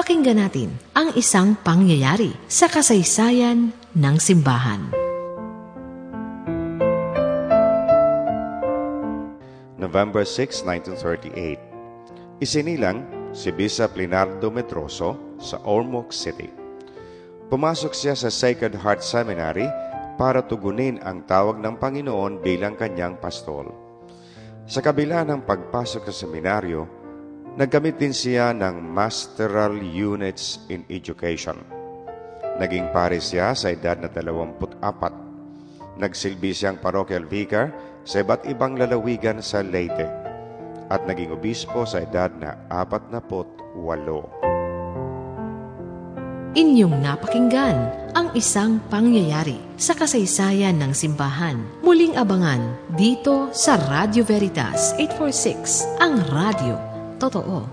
Pakinggan natin ang isang pangyayari sa kasaysayan ng simbahan. November 6, 1938 Isinilang si Bishop Leonardo Metroso sa Ormoc City. Pumasok siya sa Sacred Heart Seminary para tugunin ang tawag ng Panginoon bilang kanyang pastol. Sa kabila ng pagpasok sa seminaryo, Naggamit din siya ng Masteral Units in Education. Naging pare siya sa edad na 24. Nagsilbi siyang parochial vicar sa iba't ibang lalawigan sa Leyte at naging obispo sa edad na 48. Inyong napakinggan ang isang pangyayari sa kasaysayan ng simbahan. Muling abangan dito sa Radio Veritas 846, ang radio 豆豆哦。